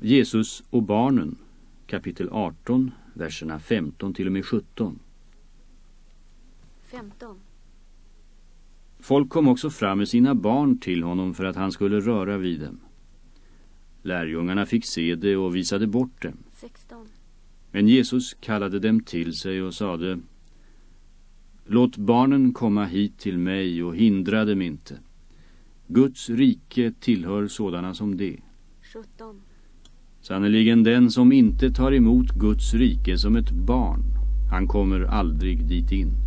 Jesus och barnen, kapitel 18, verserna 15 till och med 17. 15. Folk kom också fram med sina barn till honom för att han skulle röra vid dem. Lärjungarna fick se det och visade bort dem. 16. Men Jesus kallade dem till sig och sade Låt barnen komma hit till mig och hindra dem inte. Guds rike tillhör sådana som det. 17. Sannoliken den som inte tar emot Guds rike som ett barn, han kommer aldrig dit in.